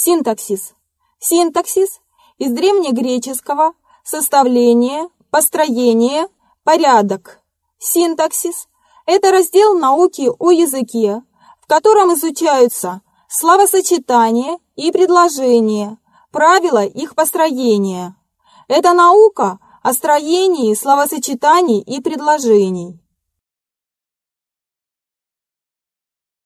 Синтаксис. Синтаксис из древнегреческого составление, построение, порядок. Синтаксис – это раздел науки о языке, в котором изучаются словосочетания и предложения, правила их построения. Это наука о строении словосочетаний и предложений.